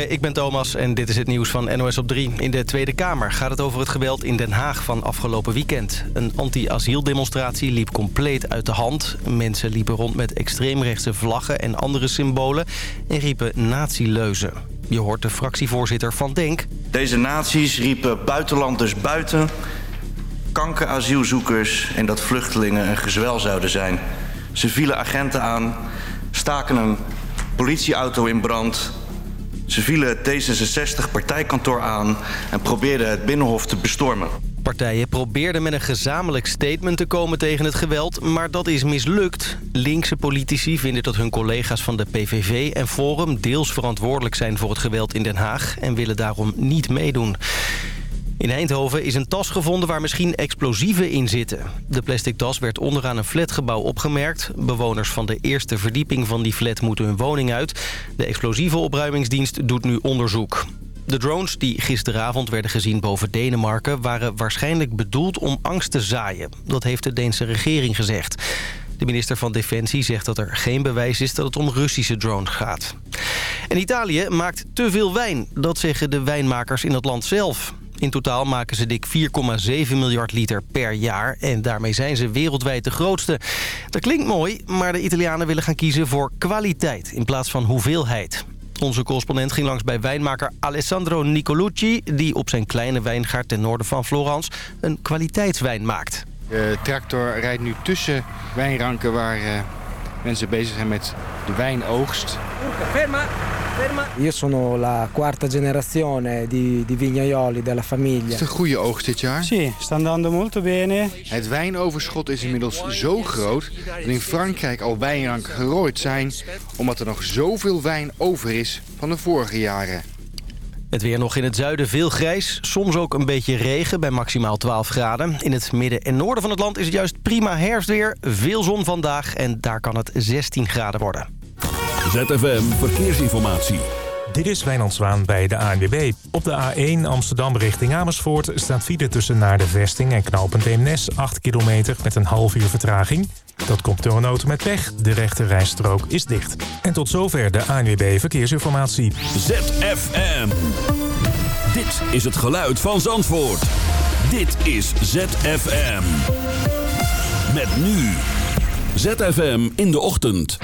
Ik ben Thomas en dit is het nieuws van NOS op 3. In de Tweede Kamer gaat het over het geweld in Den Haag van afgelopen weekend. Een anti-asieldemonstratie liep compleet uit de hand. Mensen liepen rond met extreemrechtse vlaggen en andere symbolen... en riepen nazi-leuzen. Je hoort de fractievoorzitter van DENK. Deze nazi's riepen buitenlanders buiten, kankerasielzoekers... en dat vluchtelingen een gezwel zouden zijn. Ze vielen agenten aan, staken een politieauto in brand... Ze vielen het D66-partijkantoor aan en probeerden het Binnenhof te bestormen. Partijen probeerden met een gezamenlijk statement te komen tegen het geweld, maar dat is mislukt. Linkse politici vinden dat hun collega's van de PVV en Forum deels verantwoordelijk zijn voor het geweld in Den Haag en willen daarom niet meedoen. In Eindhoven is een tas gevonden waar misschien explosieven in zitten. De plastic tas werd onderaan een flatgebouw opgemerkt. Bewoners van de eerste verdieping van die flat moeten hun woning uit. De explosieve opruimingsdienst doet nu onderzoek. De drones die gisteravond werden gezien boven Denemarken... waren waarschijnlijk bedoeld om angst te zaaien. Dat heeft de Deense regering gezegd. De minister van Defensie zegt dat er geen bewijs is dat het om Russische drones gaat. En Italië maakt te veel wijn. Dat zeggen de wijnmakers in het land zelf. In totaal maken ze dik 4,7 miljard liter per jaar. En daarmee zijn ze wereldwijd de grootste. Dat klinkt mooi, maar de Italianen willen gaan kiezen voor kwaliteit in plaats van hoeveelheid. Onze correspondent ging langs bij wijnmaker Alessandro Nicolucci... die op zijn kleine wijngaard ten noorden van Florence een kwaliteitswijn maakt. De tractor rijdt nu tussen wijnranken waar uh, mensen bezig zijn met de wijnoogst. Ferma, ferma. Io sono la quarta generazione di, di vignaioli della famiglia. Is het een goede oogst dit jaar? Sì, sta andando molto bene. Het wijnoverschot is inmiddels zo groot dat in Frankrijk al wijnranken gerooid zijn... omdat er nog zoveel wijn over is van de vorige jaren. Het weer nog in het zuiden veel grijs. Soms ook een beetje regen bij maximaal 12 graden. In het midden en noorden van het land is het juist prima herfstweer. Veel zon vandaag en daar kan het 16 graden worden. ZFM Verkeersinformatie. Dit is Wijnand Zwaan bij de ANWB. Op de A1 Amsterdam richting Amersfoort staat file tussen naar de vesting en knooppunt Eemnes 8 kilometer met een half uur vertraging. Dat komt door een auto met pech. De rechte rijstrook is dicht. En tot zover de ANWB Verkeersinformatie. ZFM. Dit is het geluid van Zandvoort. Dit is ZFM. Met nu. ZFM in de ochtend.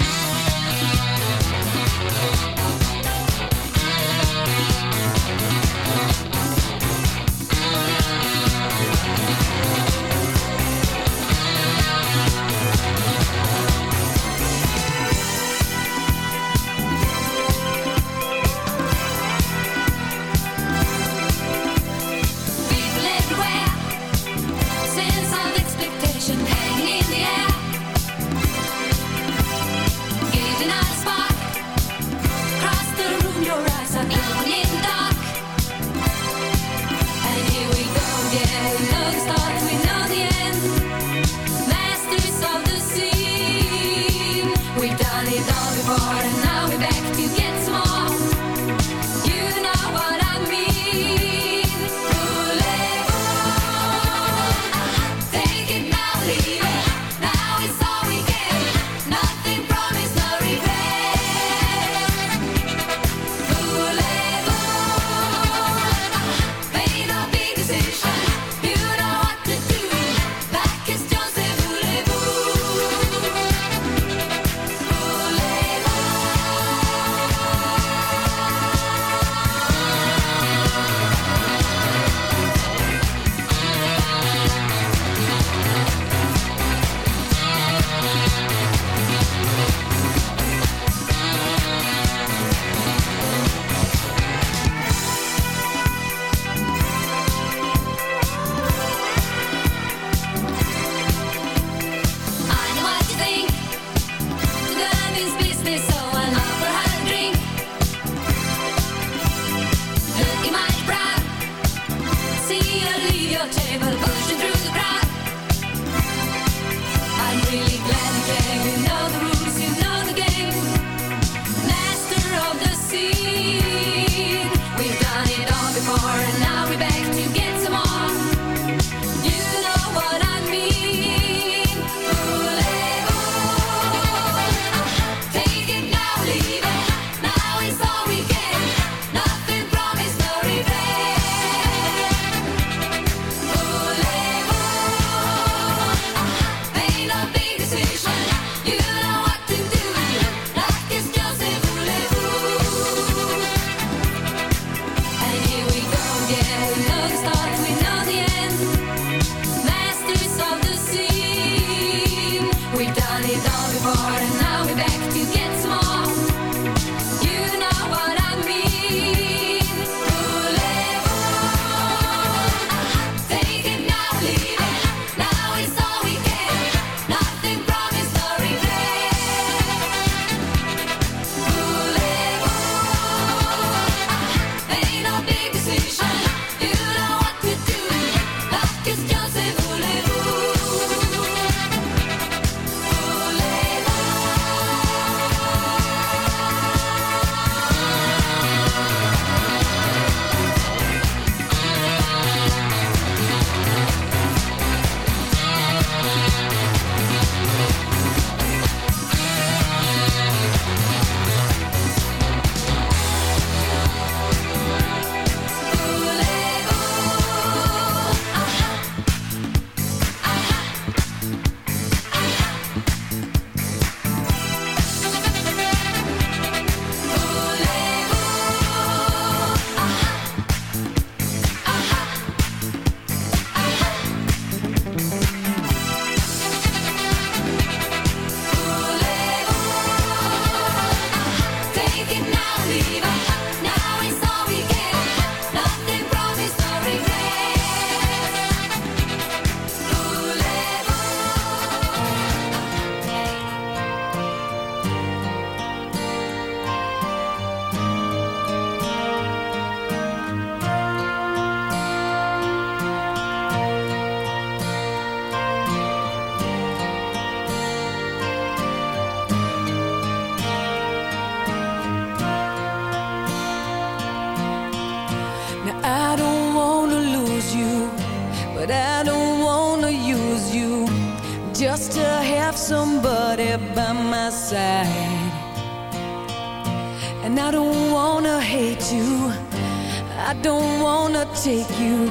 I don't wanna take you,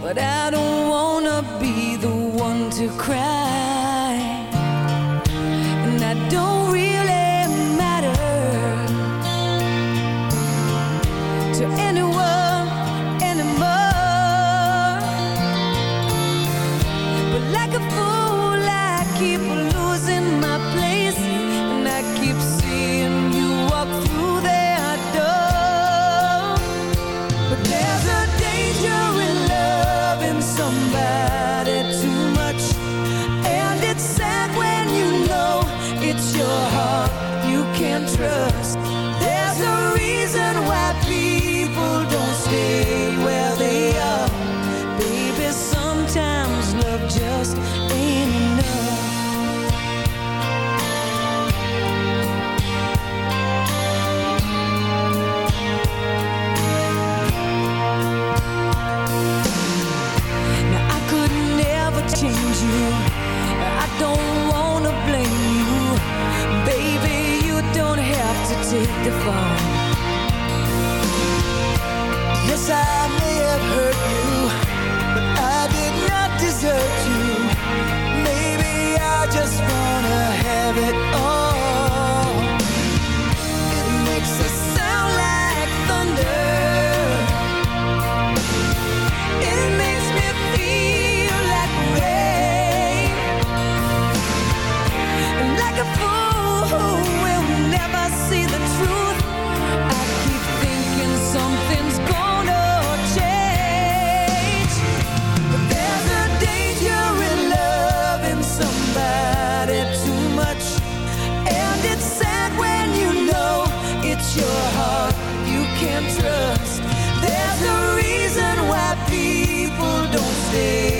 but I don't wanna be the one to cry. stay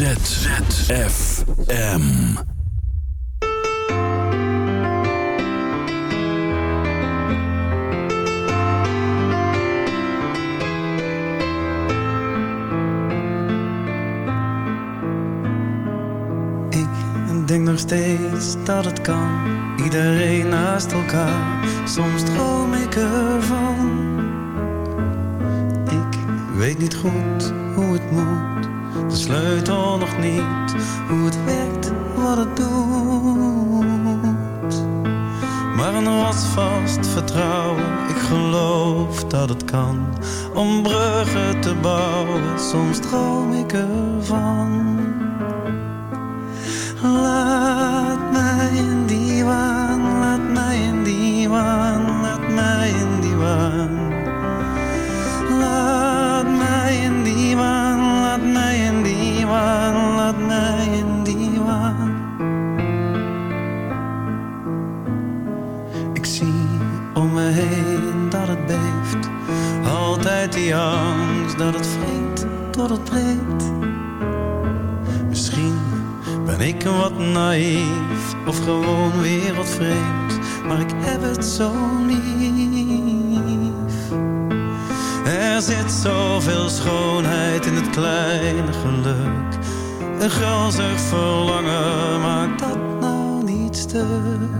Ik denk nog steeds dat het kan, iedereen naast elkaar. Soms droom ik ervan. Ik weet niet goed hoe het moet de sleutel nog niet. Hoe het werkt, wat het doet. Maar een vast vertrouwen, ik geloof dat het kan. Om bruggen te bouwen, soms droom ik ervan. Misschien ben ik wat naïef of gewoon wereldvreemd, maar ik heb het zo lief. Er zit zoveel schoonheid in het kleine geluk. Een grazig verlangen maakt dat nou niet stuk.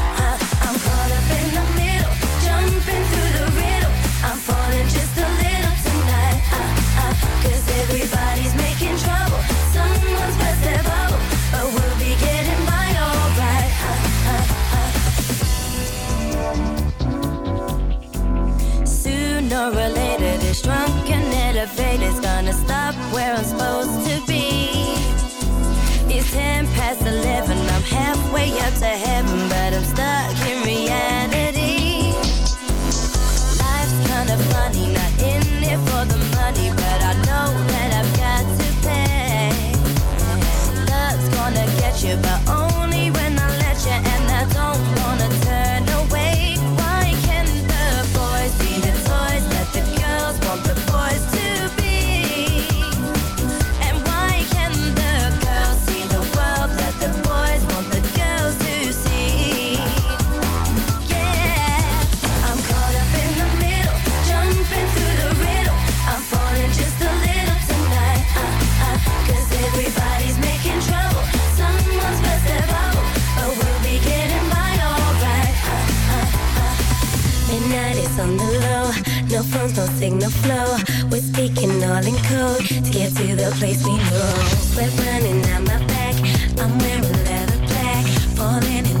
drunken is gonna stop where I'm supposed to be. It's ten past eleven, I'm halfway up to heaven, but I'm stuck in reality. Life's kinda funny, not in it for phones, no signal flow. We're speaking all in code to get to the place we know. Sweat running down my back, I'm wearing leather black, falling into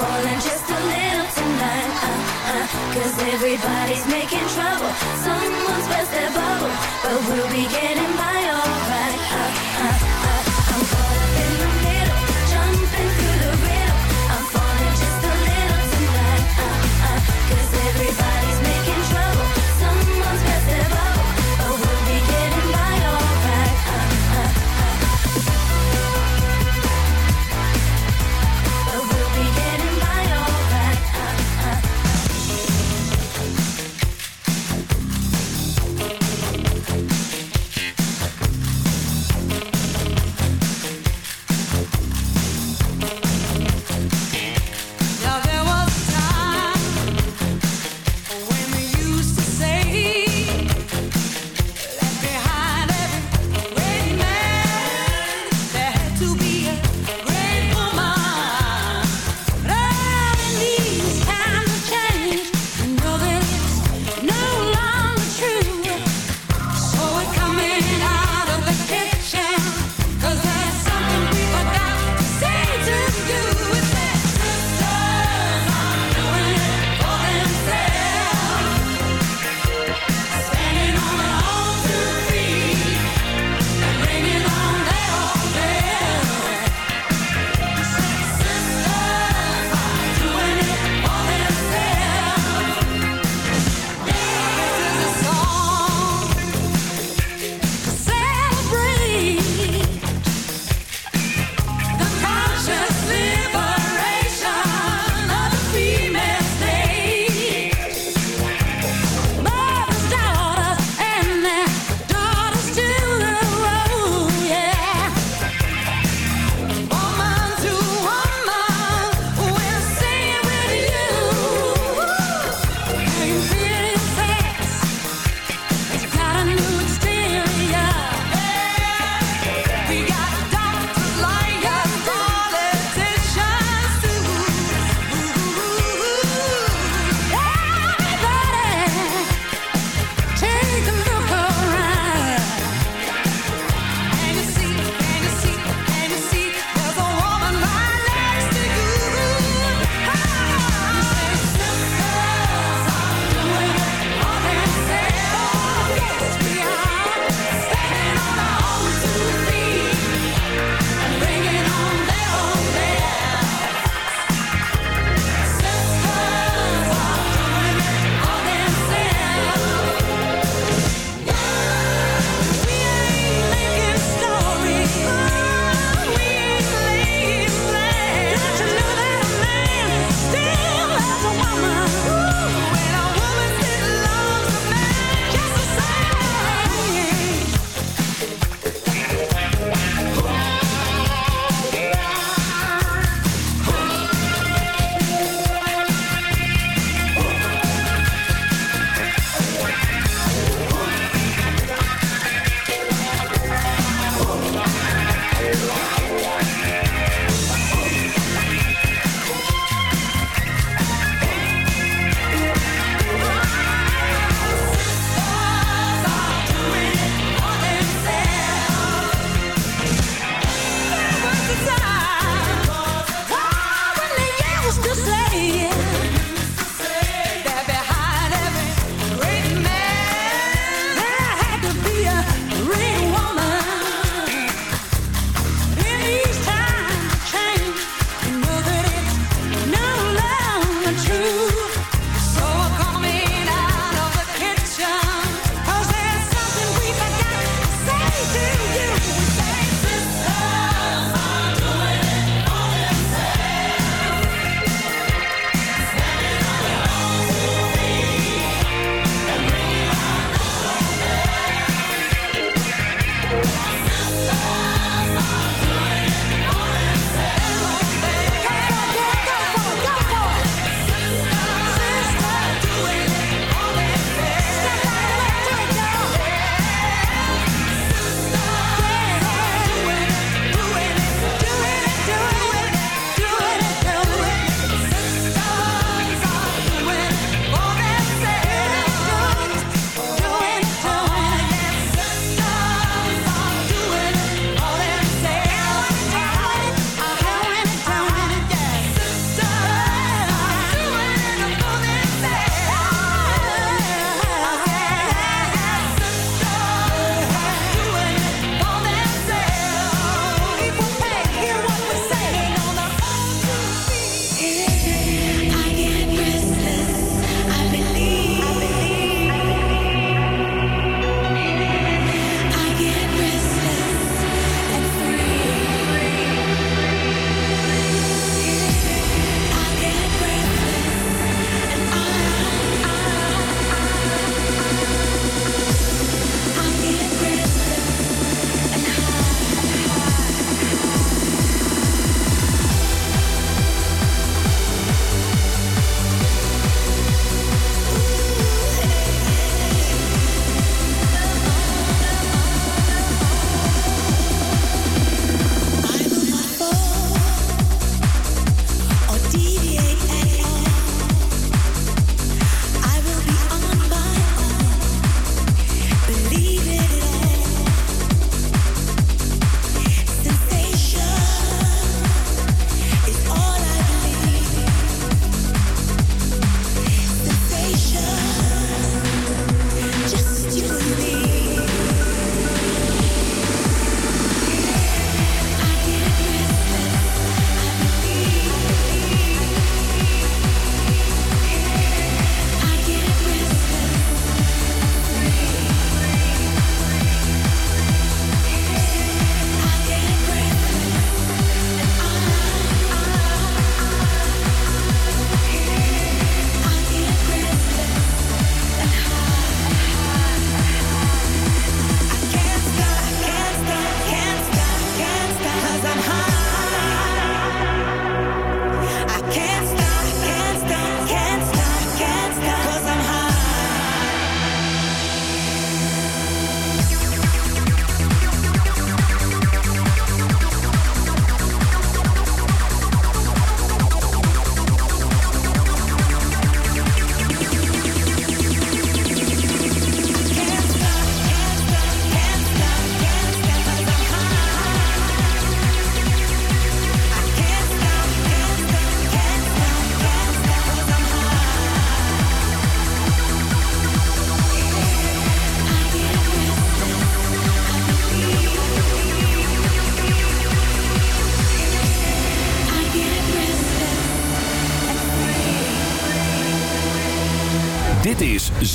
falling just a little tonight. Uh, uh, Cause everybody's making trouble. Someone's burst their bubble, but we'll be getting by alright. Uh.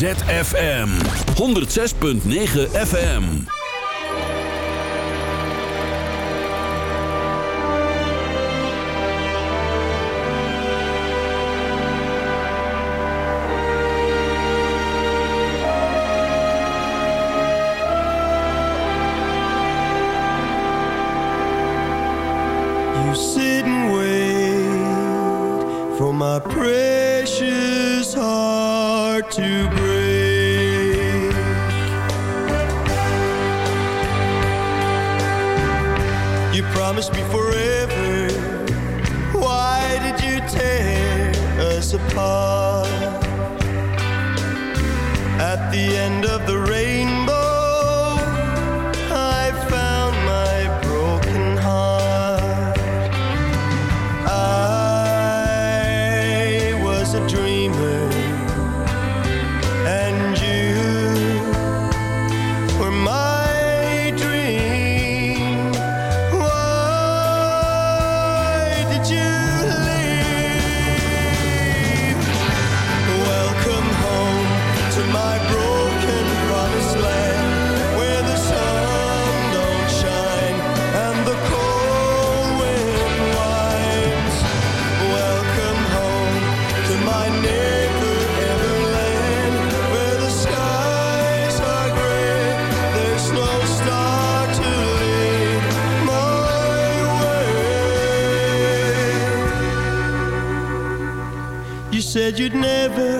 ZFM 106.9 FM. for my precious heart to break. you'd never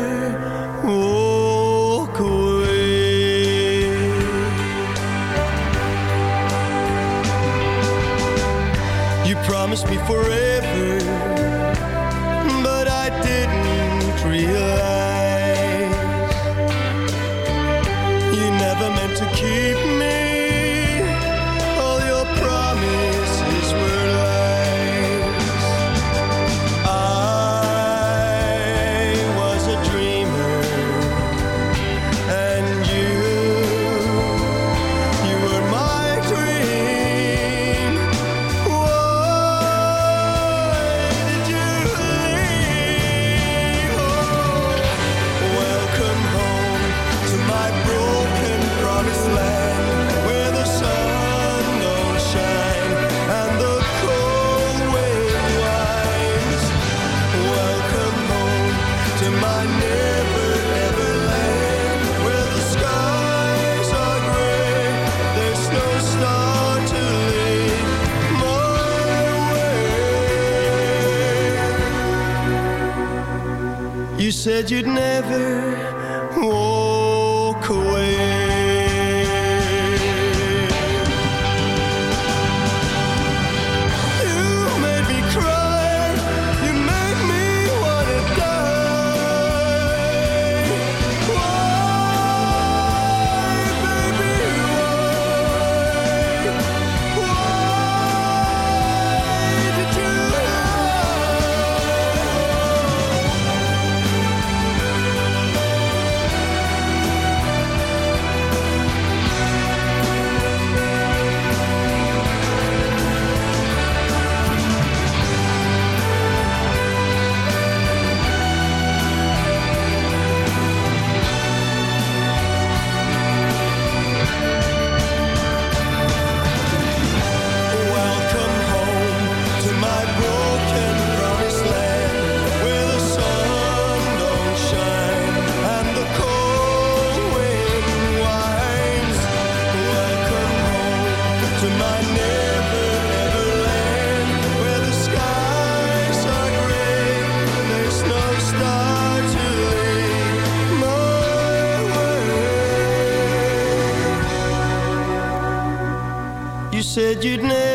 said you'd never said you'd never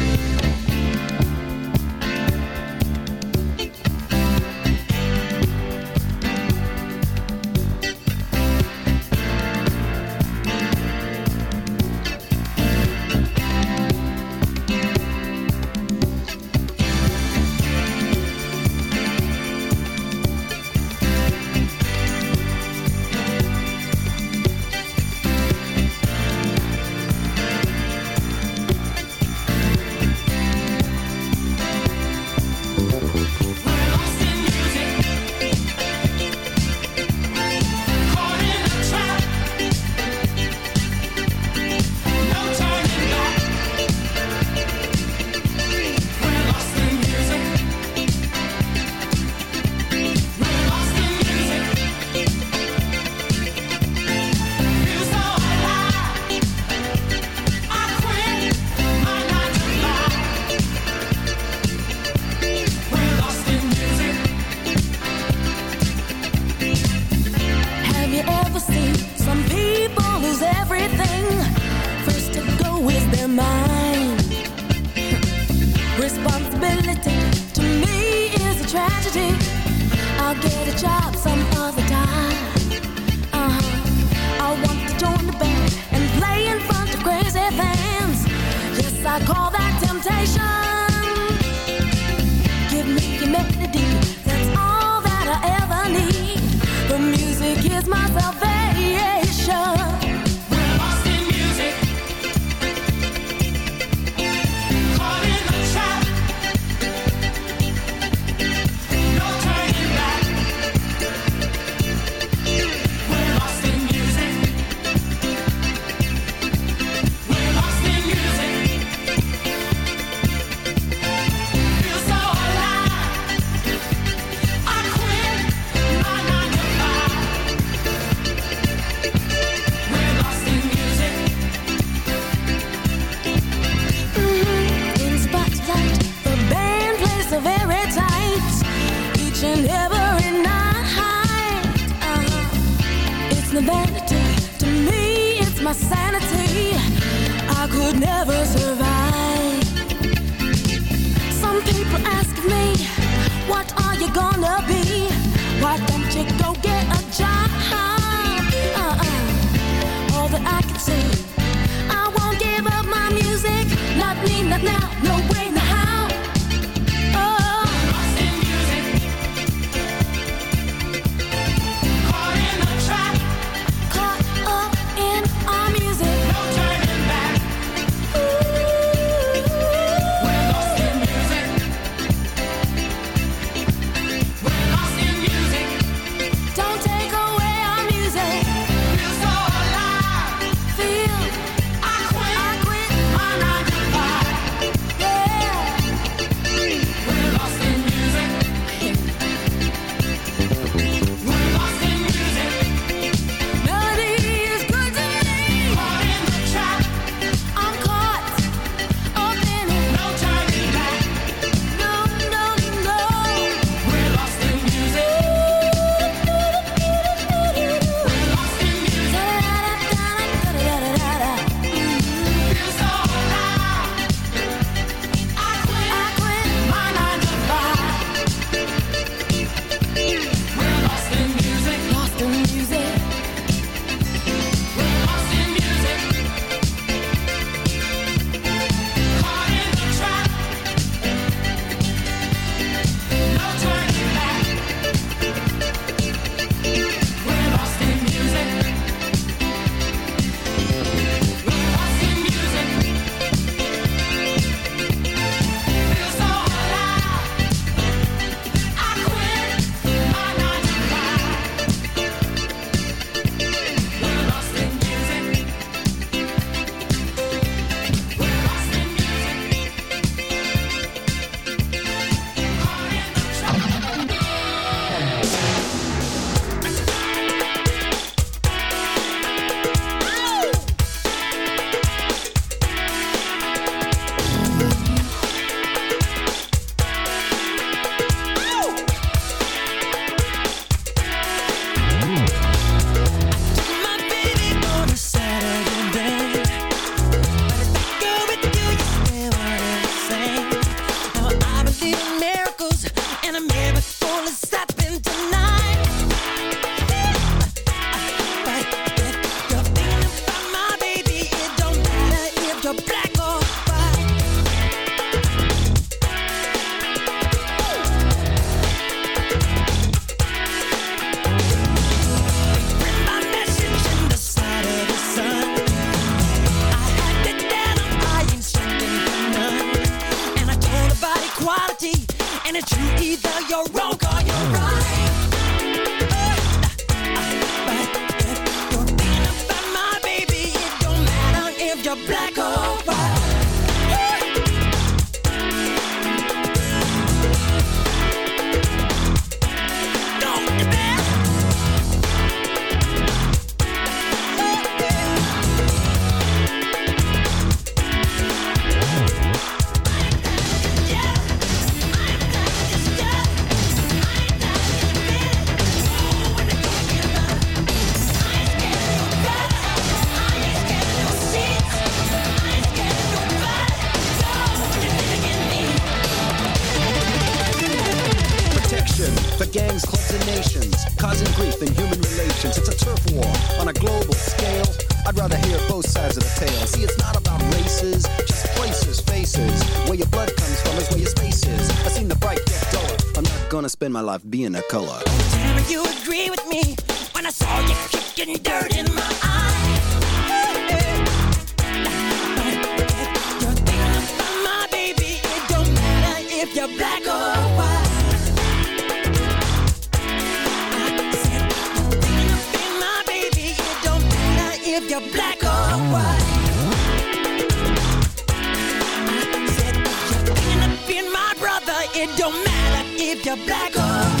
gonna spend my life being a color. Tell you agree with me when I saw you kicking dirt in my eye. You're thinking about my baby, it don't matter if you're black or white. I said, you're thinking about my baby, it don't matter if you're black or white. It don't matter like a black. Oh.